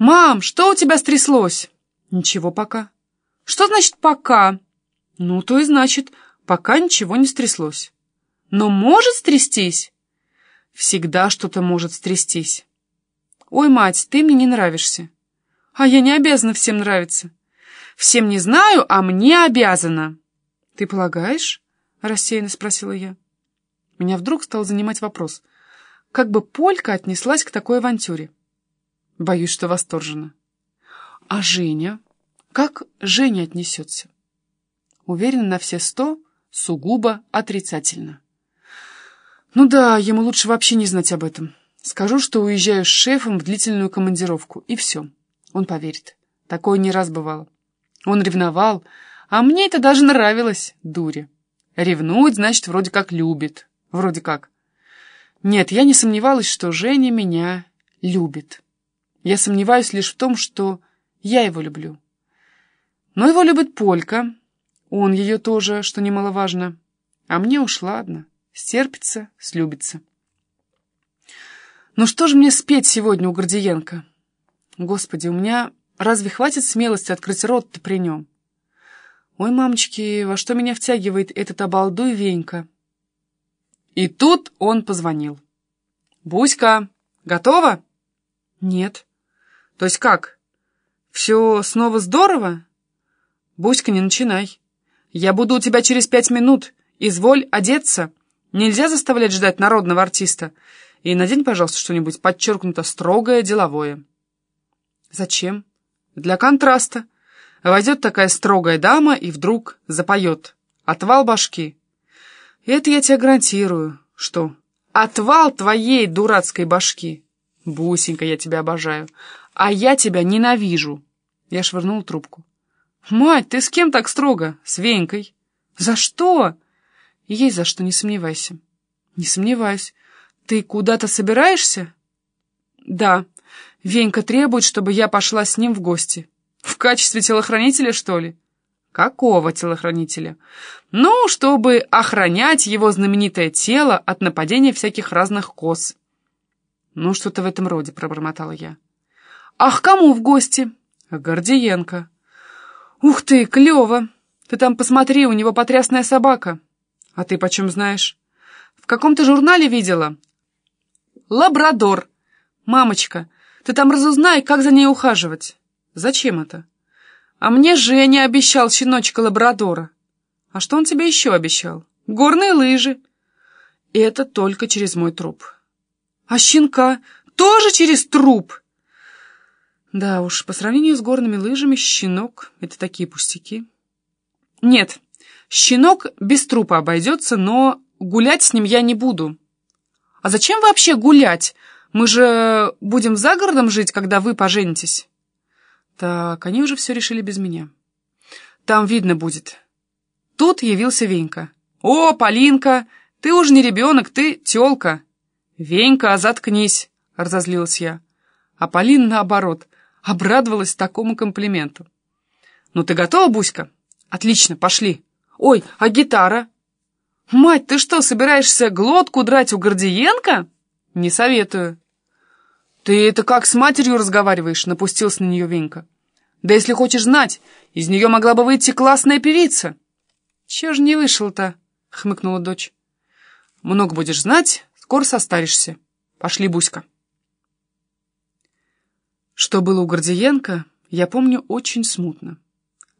«Мам, что у тебя стряслось?» «Ничего пока». «Что значит «пока»?» «Ну, то и значит, пока ничего не стряслось». «Но может стрястись?» «Всегда что-то может стрястись». «Ой, мать, ты мне не нравишься». «А я не обязана всем нравиться». «Всем не знаю, а мне обязана». «Ты полагаешь?» — рассеянно спросила я. Меня вдруг стал занимать вопрос, как бы Полька отнеслась к такой авантюре. Боюсь, что восторженно. А Женя? Как Женя отнесется? Уверена на все сто, сугубо отрицательно. Ну да, ему лучше вообще не знать об этом. Скажу, что уезжаю с шефом в длительную командировку, и все. Он поверит. Такое не раз бывало. Он ревновал, а мне это даже нравилось, дуре. Ревнует, значит, вроде как любит. Вроде как. Нет, я не сомневалась, что Женя меня любит. Я сомневаюсь лишь в том, что я его люблю. Но его любит Полька, он ее тоже, что немаловажно. А мне уж ладно, стерпится, слюбится. Ну что же мне спеть сегодня у Гордиенко? Господи, у меня разве хватит смелости открыть рот-то при нем? Ой, мамочки, во что меня втягивает этот обалдуй Венька? И тут он позвонил. «Буська, готова?» «Нет». «То есть как? Все снова здорово?» «Буська, не начинай. Я буду у тебя через пять минут. Изволь одеться. Нельзя заставлять ждать народного артиста. И надень, пожалуйста, что-нибудь подчеркнуто строгое, деловое». «Зачем?» «Для контраста. Войдет такая строгая дама и вдруг запоет. Отвал башки». «Это я тебе гарантирую. Что? Отвал твоей дурацкой башки!» «Бусенька, я тебя обожаю. А я тебя ненавижу!» Я швырнул трубку. «Мать, ты с кем так строго? С Венькой?» «За что?» «Есть за что, не сомневайся». «Не сомневаюсь. Ты куда-то собираешься?» «Да. Венька требует, чтобы я пошла с ним в гости. В качестве телохранителя, что ли?» «Какого телохранителя?» «Ну, чтобы охранять его знаменитое тело от нападения всяких разных коз». «Ну, что-то в этом роде», — пробормотала я. «Ах, кому в гости?» «Гордиенко». «Ух ты, клево! Ты там посмотри, у него потрясная собака». «А ты почем знаешь?» «В каком-то журнале видела». «Лабрадор». «Мамочка, ты там разузнай, как за ней ухаживать». «Зачем это?» «А мне Женя обещал щеночка-лабрадора». «А что он тебе еще обещал?» «Горные лыжи». «Это только через мой труп». А щенка тоже через труп? Да уж, по сравнению с горными лыжами, щенок — это такие пустяки. Нет, щенок без трупа обойдется, но гулять с ним я не буду. А зачем вообще гулять? Мы же будем за городом жить, когда вы поженитесь. Так, они уже все решили без меня. Там видно будет. Тут явился Венька. «О, Полинка, ты уже не ребенок, ты тёлка!» «Венька, заткнись!» — разозлилась я. А Полина, наоборот, обрадовалась такому комплименту. «Ну ты готова, Буська?» «Отлично, пошли!» «Ой, а гитара?» «Мать, ты что, собираешься глотку драть у Гордиенко?» «Не советую». «Ты это как с матерью разговариваешь?» — напустился на нее Венька. «Да если хочешь знать, из нее могла бы выйти классная певица». «Чего же не вышел-то?» — хмыкнула дочь. «Много будешь знать, Скоро состаришься. Пошли, Буська. Что было у Гордиенко, я помню очень смутно.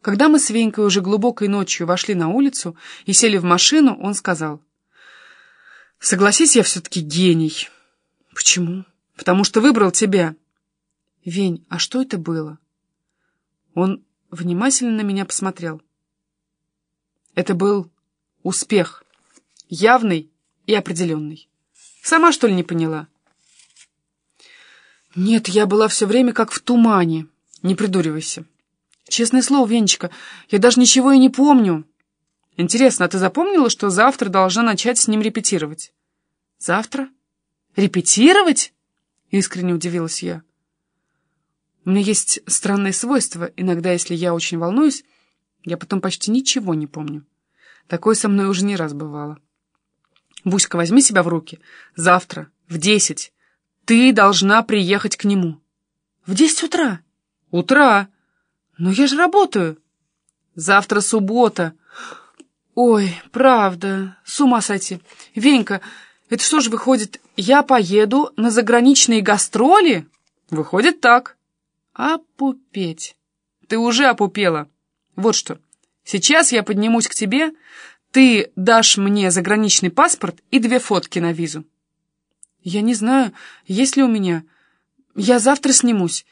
Когда мы с Венькой уже глубокой ночью вошли на улицу и сели в машину, он сказал, «Согласись, я все-таки гений». «Почему?» «Потому что выбрал тебя». «Вень, а что это было?» Он внимательно на меня посмотрел. Это был успех, явный и определенный. Сама, что ли, не поняла? Нет, я была все время как в тумане. Не придуривайся. Честное слово, Венечка, я даже ничего и не помню. Интересно, а ты запомнила, что завтра должна начать с ним репетировать? Завтра? Репетировать? Искренне удивилась я. У меня есть странное свойство. Иногда, если я очень волнуюсь, я потом почти ничего не помню. Такое со мной уже не раз бывало. Буська, возьми себя в руки. Завтра, в десять, ты должна приехать к нему. В десять утра? Утра. Но я же работаю. Завтра суббота. Ой, правда, с ума сойти. Венька, это что же выходит, я поеду на заграничные гастроли? Выходит так. Опупеть. Ты уже опупела. Вот что. Сейчас я поднимусь к тебе, ты дашь мне заграничный паспорт и две фотки на визу. Я не знаю, есть ли у меня. Я завтра снимусь.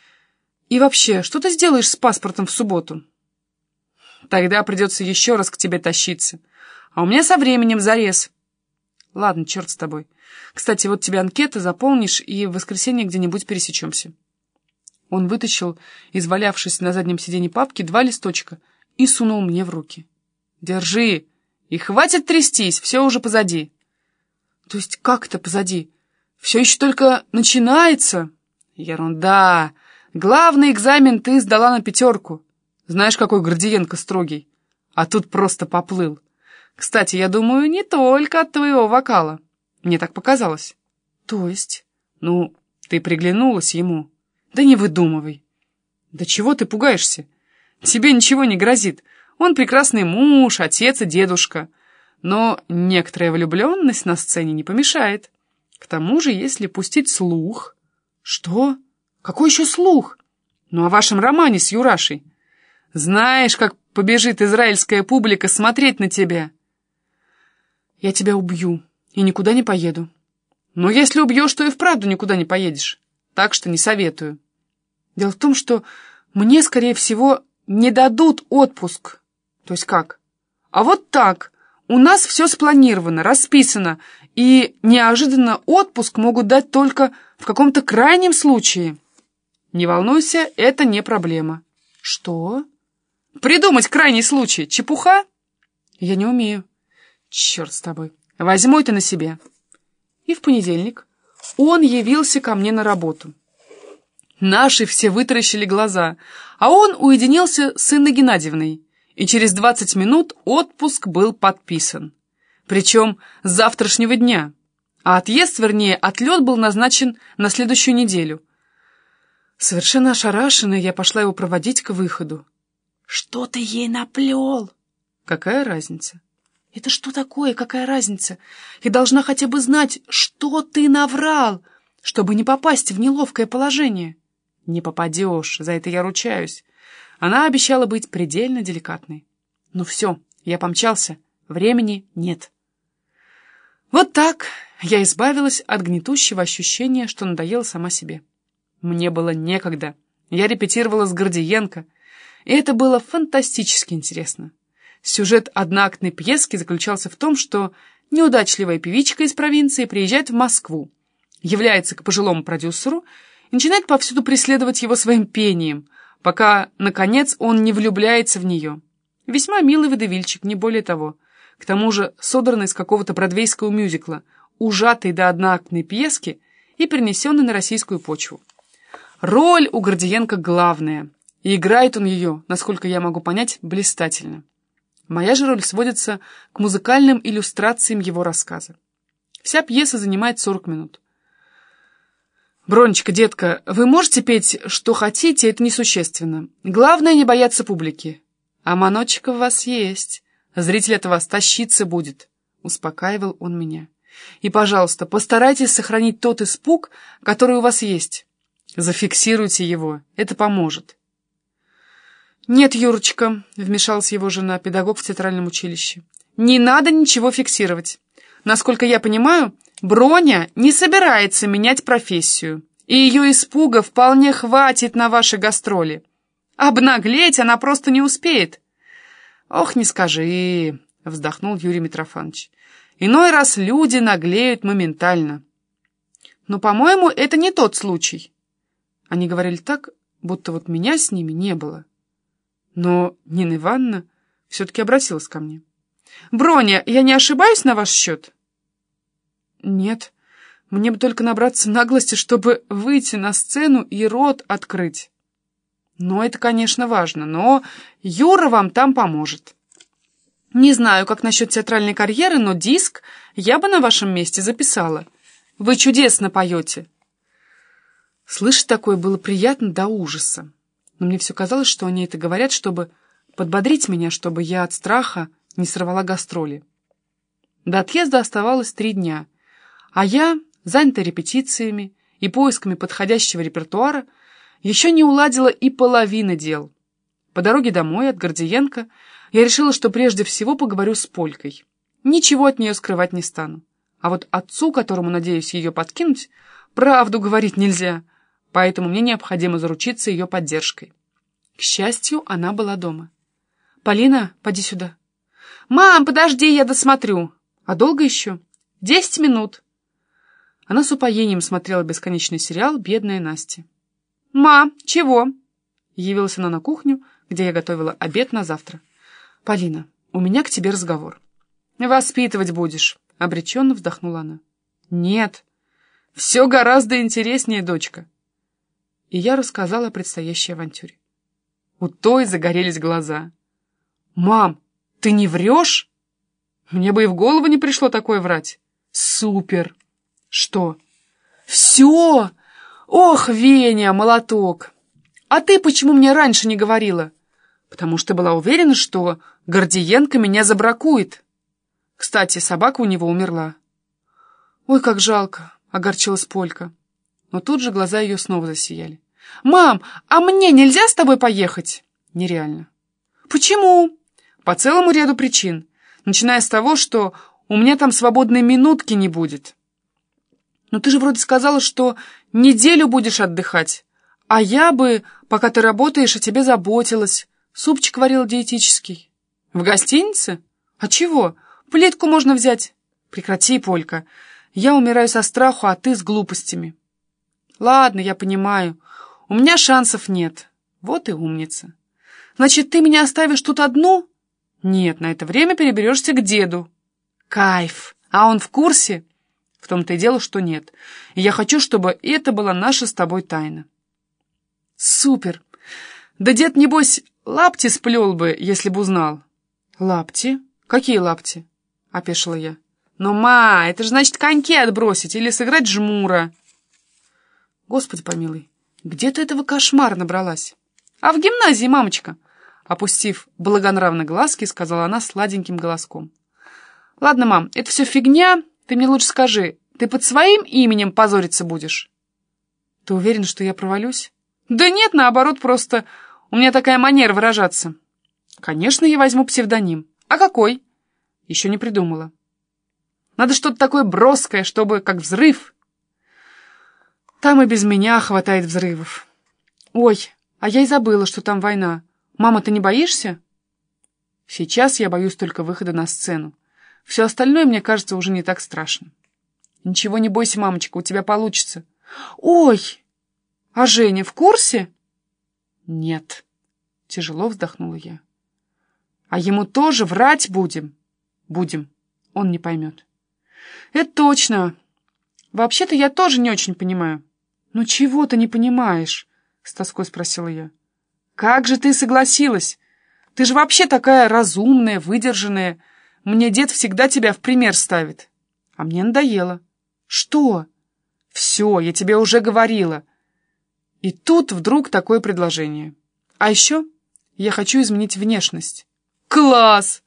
И вообще, что ты сделаешь с паспортом в субботу? Тогда придется еще раз к тебе тащиться. А у меня со временем зарез. Ладно, черт с тобой. Кстати, вот тебе анкета, заполнишь, и в воскресенье где-нибудь пересечемся. Он вытащил, извалявшись на заднем сиденье папки, два листочка и сунул мне в руки. «Держи! И хватит трястись, все уже позади!» «То есть как это позади? Все еще только начинается?» «Ерунда! Главный экзамен ты сдала на пятерку. Знаешь, какой Гордиенко строгий? А тут просто поплыл. Кстати, я думаю, не только от твоего вокала. Мне так показалось». «То есть?» «Ну, ты приглянулась ему». «Да не выдумывай». «Да чего ты пугаешься? Тебе ничего не грозит. Он прекрасный муж, отец и дедушка. Но некоторая влюбленность на сцене не помешает. К тому же, если пустить слух... Что? Какой еще слух? Ну, о вашем романе с Юрашей. Знаешь, как побежит израильская публика смотреть на тебя? Я тебя убью и никуда не поеду. Но если убьешь, то и вправду никуда не поедешь. Так что не советую. Дело в том, что мне, скорее всего, не дадут отпуск. То есть как? А вот так. У нас все спланировано, расписано, и неожиданно отпуск могут дать только в каком-то крайнем случае. Не волнуйся, это не проблема. Что? Придумать крайний случай. Чепуха? Я не умею. Черт с тобой. Возьму это на себе. И в понедельник он явился ко мне на работу. Наши все вытаращили глаза, а он уединился с Инной Геннадьевной, и через 20 минут отпуск был подписан. Причем с завтрашнего дня, а отъезд, вернее, отлет был назначен на следующую неделю. Совершенно ошарашенная, я пошла его проводить к выходу. «Что ты ей наплел?» «Какая разница?» «Это что такое? Какая разница? Я должна хотя бы знать, что ты наврал, чтобы не попасть в неловкое положение». «Не попадешь, за это я ручаюсь». Она обещала быть предельно деликатной. «Ну все, я помчался, времени нет». Вот так я избавилась от гнетущего ощущения, что надоела сама себе. Мне было некогда. Я репетировала с Гордиенко, и это было фантастически интересно. Сюжет одноактной пьески заключался в том, что неудачливая певичка из провинции приезжает в Москву, является к пожилому продюсеру и начинает повсюду преследовать его своим пением, пока, наконец, он не влюбляется в нее. Весьма милый выдавильчик, не более того. К тому же содранный из какого-то бродвейского мюзикла, ужатый до одноактной пьески и перенесенный на российскую почву. Роль у Гордиенко главная, и играет он ее, насколько я могу понять, блистательно. Моя же роль сводится к музыкальным иллюстрациям его рассказа. Вся пьеса занимает 40 минут. «Бронечка, детка, вы можете петь, что хотите, это несущественно. Главное, не бояться публики. А маночек у вас есть. Зритель от вас тащиться будет», — успокаивал он меня. «И, пожалуйста, постарайтесь сохранить тот испуг, который у вас есть. Зафиксируйте его, это поможет». «Нет, Юрочка», — вмешалась его жена, педагог в театральном училище. «Не надо ничего фиксировать. Насколько я понимаю, Броня не собирается менять профессию, и ее испуга вполне хватит на ваши гастроли. Обнаглеть она просто не успеет». «Ох, не скажи», — вздохнул Юрий Митрофанович. «Иной раз люди наглеют моментально». «Но, по-моему, это не тот случай». Они говорили так, будто вот меня с ними не было. Но Нина Ивановна все-таки обратилась ко мне. «Броня, я не ошибаюсь на ваш счет?» «Нет, мне бы только набраться наглости, чтобы выйти на сцену и рот открыть. Но это, конечно, важно, но Юра вам там поможет. Не знаю, как насчет театральной карьеры, но диск я бы на вашем месте записала. Вы чудесно поете». Слышать такое было приятно до ужаса. Но мне все казалось, что они это говорят, чтобы подбодрить меня, чтобы я от страха не сорвала гастроли. До отъезда оставалось три дня, а я, занятая репетициями и поисками подходящего репертуара, еще не уладила и половины дел. По дороге домой от Гордиенко я решила, что прежде всего поговорю с Полькой. Ничего от нее скрывать не стану. А вот отцу, которому надеюсь ее подкинуть, правду говорить нельзя, поэтому мне необходимо заручиться ее поддержкой. К счастью, она была дома. «Полина, поди сюда». «Мам, подожди, я досмотрю». «А долго еще?» «Десять минут». Она с упоением смотрела бесконечный сериал «Бедная Настя». «Ма, чего?» Явилась она на кухню, где я готовила обед на завтра. «Полина, у меня к тебе разговор». «Воспитывать будешь», — обреченно вздохнула она. «Нет, все гораздо интереснее, дочка». И я рассказала о предстоящей авантюре. У той загорелись глаза. «Мам, ты не врешь?» Мне бы и в голову не пришло такое врать. «Супер!» «Что?» «Все! Ох, Веня, молоток! А ты почему мне раньше не говорила?» «Потому что была уверена, что Гордиенко меня забракует». Кстати, собака у него умерла. «Ой, как жалко!» — огорчилась Полька. Но тут же глаза ее снова засияли. «Мам, а мне нельзя с тобой поехать?» «Нереально». «Почему?» «По целому ряду причин, начиная с того, что у меня там свободной минутки не будет». «Но ты же вроде сказала, что неделю будешь отдыхать, а я бы, пока ты работаешь, о тебе заботилась, супчик варил диетический». «В гостинице? А чего?» Плитку можно взять. Прекрати, Полька. Я умираю со страху, а ты с глупостями. Ладно, я понимаю. У меня шансов нет. Вот и умница. Значит, ты меня оставишь тут одну? Нет, на это время переберешься к деду. Кайф. А он в курсе? В том-то и дело, что нет. И я хочу, чтобы это была наша с тобой тайна. Супер. Да дед, небось, лапти сплел бы, если бы узнал. Лапти? Какие лапти? — опешила я. «Но, ма, это же значит коньки отбросить или сыграть жмура!» «Господи помилуй, где ты этого кошмара набралась?» «А в гимназии, мамочка!» Опустив благонравно глазки, сказала она сладеньким голоском. «Ладно, мам, это все фигня. Ты мне лучше скажи, ты под своим именем позориться будешь?» «Ты уверен, что я провалюсь?» «Да нет, наоборот, просто у меня такая манера выражаться». «Конечно, я возьму псевдоним. А какой?» Еще не придумала. Надо что-то такое броское, чтобы как взрыв. Там и без меня хватает взрывов. Ой, а я и забыла, что там война. Мама, ты не боишься? Сейчас я боюсь только выхода на сцену. Все остальное, мне кажется, уже не так страшно. Ничего не бойся, мамочка, у тебя получится. Ой, а Женя в курсе? Нет, тяжело вздохнула я. А ему тоже врать будем? Будем. Он не поймет. Это точно. Вообще-то я тоже не очень понимаю. Ну чего ты не понимаешь? С тоской спросила я. Как же ты согласилась? Ты же вообще такая разумная, выдержанная. Мне дед всегда тебя в пример ставит. А мне надоело. Что? Все, я тебе уже говорила. И тут вдруг такое предложение. А еще я хочу изменить внешность. Класс!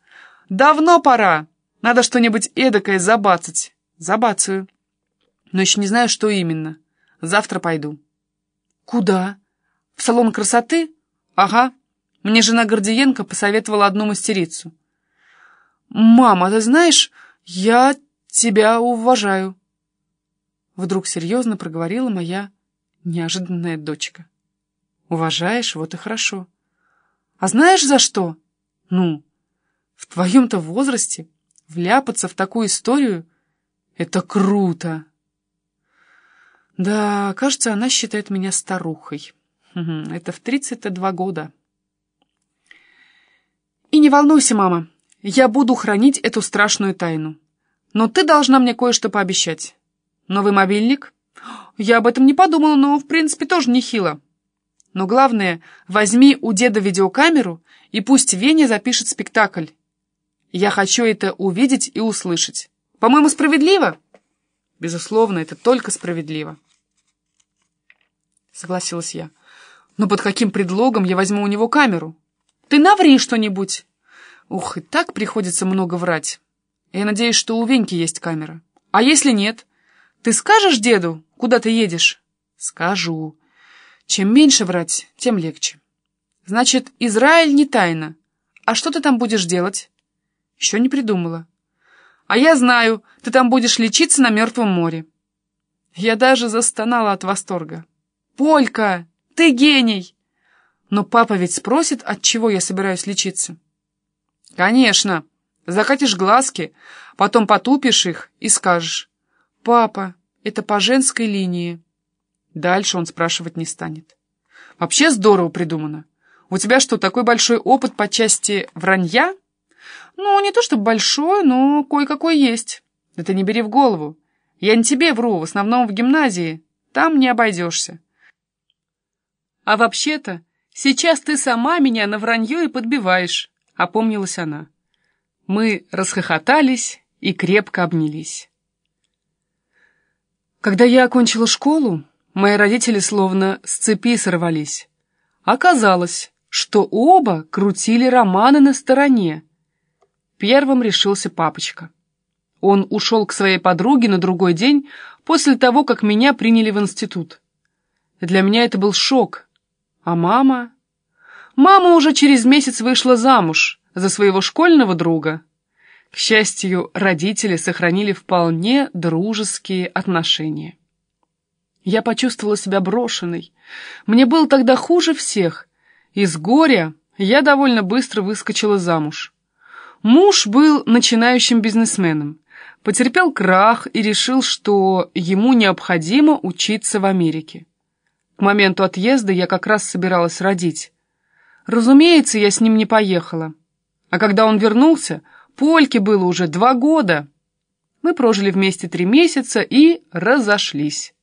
Давно пора. Надо что-нибудь эдакое забацать. Забацаю. Но еще не знаю, что именно. Завтра пойду. Куда? В салон красоты? Ага. Мне жена Гордиенко посоветовала одну мастерицу. Мама, ты знаешь, я тебя уважаю. Вдруг серьезно проговорила моя неожиданная дочка. Уважаешь, вот и хорошо. А знаешь за что? Ну, в твоем-то возрасте вляпаться в такую историю — это круто. Да, кажется, она считает меня старухой. Это в 32 года. И не волнуйся, мама, я буду хранить эту страшную тайну. Но ты должна мне кое-что пообещать. Новый мобильник? Я об этом не подумала, но, в принципе, тоже нехило. Но главное, возьми у деда видеокамеру, и пусть Веня запишет спектакль. Я хочу это увидеть и услышать. По-моему, справедливо? Безусловно, это только справедливо. согласилась я. «Но под каким предлогом я возьму у него камеру? Ты наври что-нибудь!» Ух, и так приходится много врать. Я надеюсь, что у Веньки есть камера. А если нет? Ты скажешь деду, куда ты едешь? Скажу. Чем меньше врать, тем легче. Значит, Израиль не тайна. А что ты там будешь делать? Еще не придумала. А я знаю, ты там будешь лечиться на Мертвом море. Я даже застонала от восторга. Полька, ты гений! Но папа ведь спросит, от чего я собираюсь лечиться. Конечно. Закатишь глазки, потом потупишь их и скажешь. Папа, это по женской линии. Дальше он спрашивать не станет. Вообще здорово придумано. У тебя что, такой большой опыт по части вранья? Ну, не то чтобы большой, но кое-какой есть. Это не бери в голову. Я не тебе вру, в основном в гимназии. Там не обойдешься. А вообще-то, сейчас ты сама меня на вранье и подбиваешь, опомнилась она. Мы расхохотались и крепко обнялись. Когда я окончила школу, мои родители словно с цепи сорвались. Оказалось, что оба крутили романы на стороне. Первым решился папочка. Он ушел к своей подруге на другой день после того, как меня приняли в институт. Для меня это был шок. А мама... Мама уже через месяц вышла замуж за своего школьного друга. К счастью, родители сохранили вполне дружеские отношения. Я почувствовала себя брошенной. Мне было тогда хуже всех. Из горя я довольно быстро выскочила замуж. Муж был начинающим бизнесменом, потерпел крах и решил, что ему необходимо учиться в Америке. К моменту отъезда я как раз собиралась родить. Разумеется, я с ним не поехала. А когда он вернулся, Польке было уже два года. Мы прожили вместе три месяца и разошлись.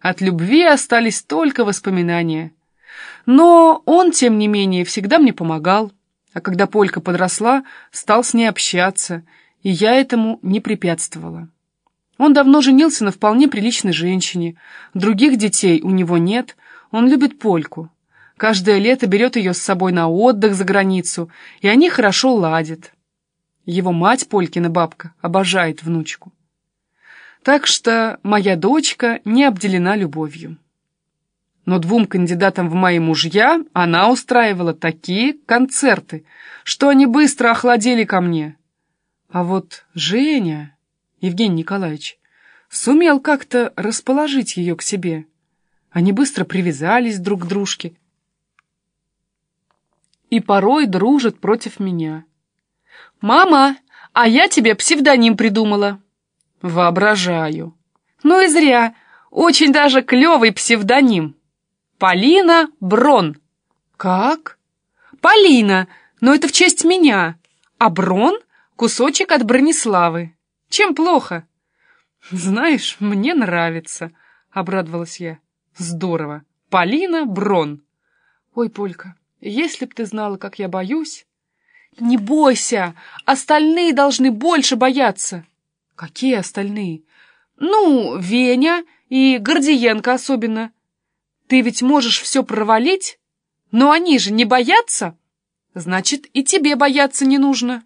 От любви остались только воспоминания. Но он, тем не менее, всегда мне помогал. А когда Полька подросла, стал с ней общаться, и я этому не препятствовала. Он давно женился на вполне приличной женщине, других детей у него нет, он любит Польку. Каждое лето берет ее с собой на отдых за границу, и они хорошо ладят. Его мать, Полькина бабка, обожает внучку. Так что моя дочка не обделена любовью. Но двум кандидатам в мои мужья она устраивала такие концерты, что они быстро охладели ко мне. А вот Женя, Евгений Николаевич, сумел как-то расположить ее к себе. Они быстро привязались друг к дружке и порой дружат против меня. «Мама, а я тебе псевдоним придумала». «Воображаю». «Ну и зря. Очень даже клевый псевдоним. Полина Брон». «Как?» «Полина, но это в честь меня. А Брон — кусочек от Брониславы. Чем плохо?» «Знаешь, мне нравится», — обрадовалась я. «Здорово. Полина Брон». «Ой, Полька, если б ты знала, как я боюсь...» «Не бойся! Остальные должны больше бояться!» «Какие остальные?» «Ну, Веня и Гордиенко особенно. Ты ведь можешь все провалить, но они же не боятся. Значит, и тебе бояться не нужно».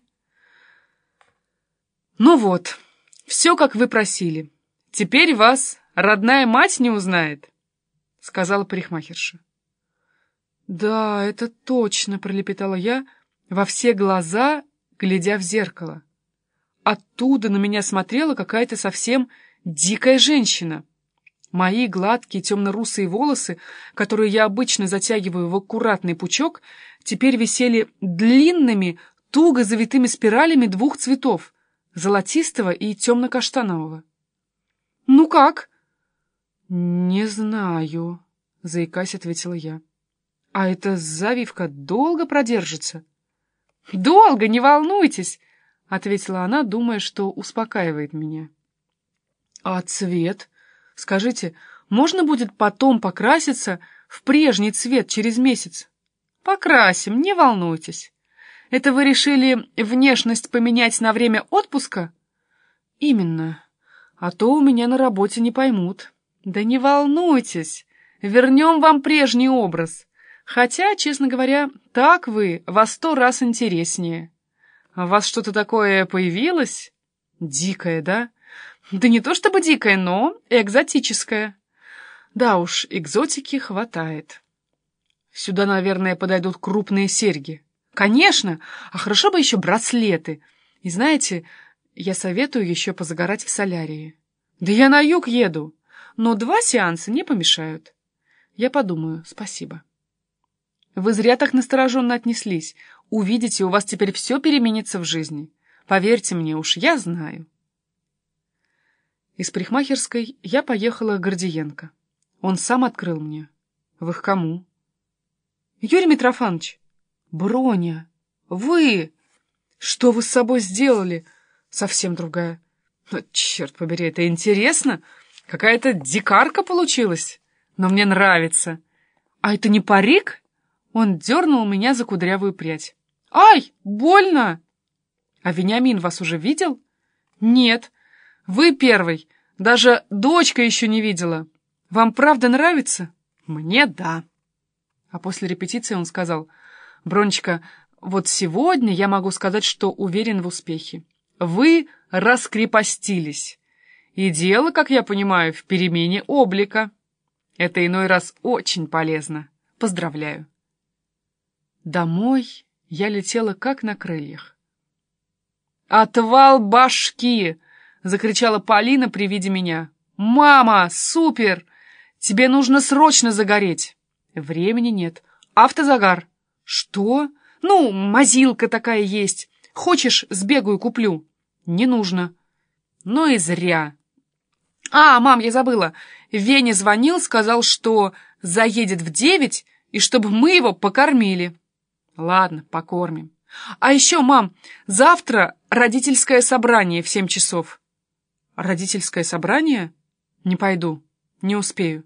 «Ну вот, все, как вы просили. Теперь вас родная мать не узнает», — сказала парикмахерша. «Да, это точно», — пролепетала я, — во все глаза, глядя в зеркало. Оттуда на меня смотрела какая-то совсем дикая женщина. Мои гладкие темно-русые волосы, которые я обычно затягиваю в аккуратный пучок, теперь висели длинными, туго завитыми спиралями двух цветов — золотистого и темно-каштанового. «Ну как?» «Не знаю», — заикаясь, ответила я. «А эта завивка долго продержится?» «Долго, не волнуйтесь!» — ответила она, думая, что успокаивает меня. «А цвет? Скажите, можно будет потом покраситься в прежний цвет через месяц?» «Покрасим, не волнуйтесь. Это вы решили внешность поменять на время отпуска?» «Именно. А то у меня на работе не поймут». «Да не волнуйтесь, вернем вам прежний образ. Хотя, честно говоря, так вы во сто раз интереснее. У вас что-то такое появилось? Дикое, да? Да не то чтобы дикое, но экзотическое. Да уж, экзотики хватает. Сюда, наверное, подойдут крупные серьги. Конечно, а хорошо бы еще браслеты. И знаете, я советую еще позагорать в солярии. Да я на юг еду, но два сеанса не помешают. Я подумаю, спасибо. Вы зря так настороженно отнеслись. Увидите, у вас теперь все переменится в жизни. Поверьте мне уж, я знаю. Из парикмахерской я поехала к Гордиенко. Он сам открыл мне. Вы к кому? Юрий Митрофанович. Броня. Вы! Что вы с собой сделали? Совсем другая. Но, черт побери, это интересно. Какая-то дикарка получилась. Но мне нравится. А это не парик? Он дернул меня за кудрявую прядь. «Ай, больно!» «А Вениамин вас уже видел?» «Нет, вы первый. Даже дочка еще не видела. Вам правда нравится?» «Мне да». А после репетиции он сказал, «Бронечка, вот сегодня я могу сказать, что уверен в успехе. Вы раскрепостились. И дело, как я понимаю, в перемене облика. Это иной раз очень полезно. Поздравляю». Домой я летела как на крыльях. «Отвал башки!» — закричала Полина при виде меня. «Мама, супер! Тебе нужно срочно загореть!» «Времени нет. Автозагар». «Что? Ну, мазилка такая есть. Хочешь, сбегаю, куплю?» «Не нужно». «Ну и зря». «А, мам, я забыла. Вене звонил, сказал, что заедет в девять, и чтобы мы его покормили». Ладно, покормим. А еще, мам, завтра родительское собрание в семь часов. Родительское собрание? Не пойду, не успею.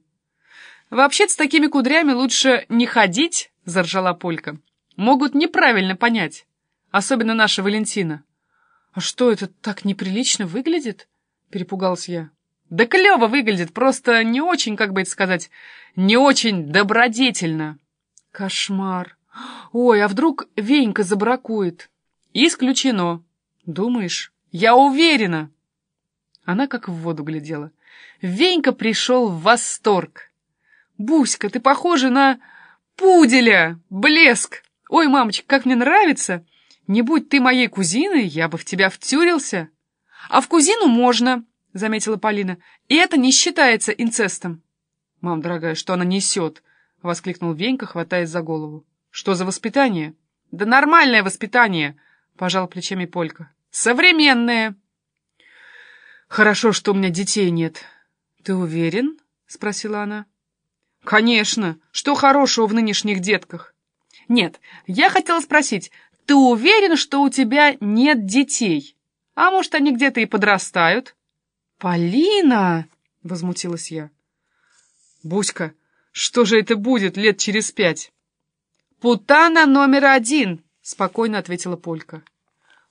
Вообще-то с такими кудрями лучше не ходить, заржала Полька. Могут неправильно понять, особенно наша Валентина. А что, это так неприлично выглядит? Перепугалась я. Да клево выглядит, просто не очень, как бы это сказать, не очень добродетельно. Кошмар. Ой, а вдруг Венька забракует? Исключено. Думаешь? Я уверена. Она как в воду глядела. Венька пришел в восторг. Буська, ты похожа на пуделя. Блеск. Ой, мамочка, как мне нравится. Не будь ты моей кузиной, я бы в тебя втюрился. А в кузину можно, заметила Полина. И это не считается инцестом. Мам, дорогая, что она несет? Воскликнул Венька, хватаясь за голову. Что за воспитание? Да нормальное воспитание, пожал плечами Полька. Современное. Хорошо, что у меня детей нет. Ты уверен? Спросила она. Конечно. Что хорошего в нынешних детках? Нет, я хотела спросить, ты уверен, что у тебя нет детей? А может, они где-то и подрастают? Полина! Возмутилась я. Буська, что же это будет лет через пять? «Путана номер один!» — спокойно ответила Полька.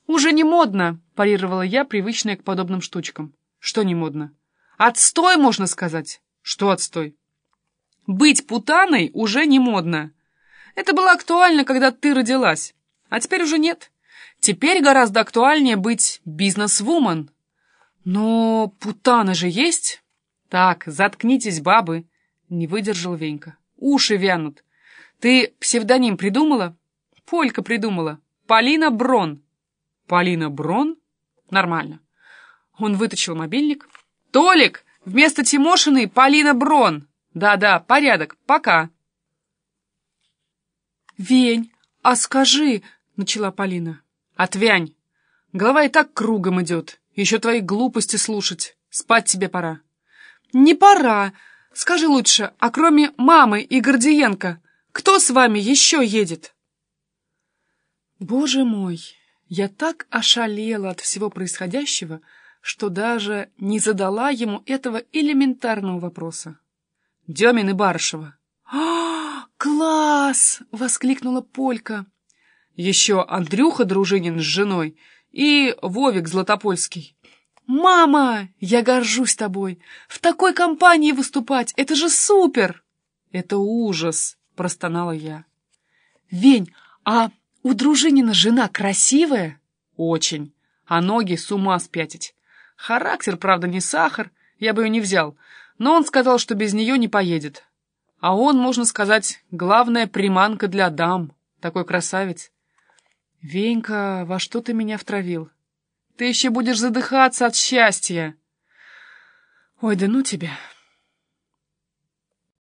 «Уже не модно!» — парировала я, привычная к подобным штучкам. «Что не модно?» «Отстой, можно сказать!» «Что отстой?» «Быть путаной уже не модно!» «Это было актуально, когда ты родилась, а теперь уже нет. Теперь гораздо актуальнее быть бизнес-вумен». «Но путана же есть?» «Так, заткнитесь, бабы!» — не выдержал Венька. «Уши вянут. Ты псевдоним придумала? Полька придумала. Полина Брон. Полина Брон? Нормально. Он вытащил мобильник. Толик, вместо Тимошиной Полина Брон. Да-да, порядок, пока. Вень, а скажи, начала Полина. Отвянь. Голова и так кругом идет. Еще твои глупости слушать. Спать тебе пора. Не пора. Скажи лучше, а кроме мамы и Гордиенко, кто с вами еще едет?» Боже мой, я так ошалела от всего происходящего, что даже не задала ему этого элементарного вопроса. «Демин и Барышева». «А, класс!» — воскликнула Полька. «Еще Андрюха Дружинин с женой и Вовик Златопольский». «Мама, я горжусь тобой! В такой компании выступать — это же супер!» Это ужас, простонала я. Вень, а у Дружинина жена красивая? Очень. А ноги с ума спятить. Характер, правда, не сахар, я бы ее не взял, но он сказал, что без нее не поедет. А он, можно сказать, главная приманка для дам. Такой красавец. Венька, во что ты меня втравил? Ты еще будешь задыхаться от счастья. Ой, да ну тебя.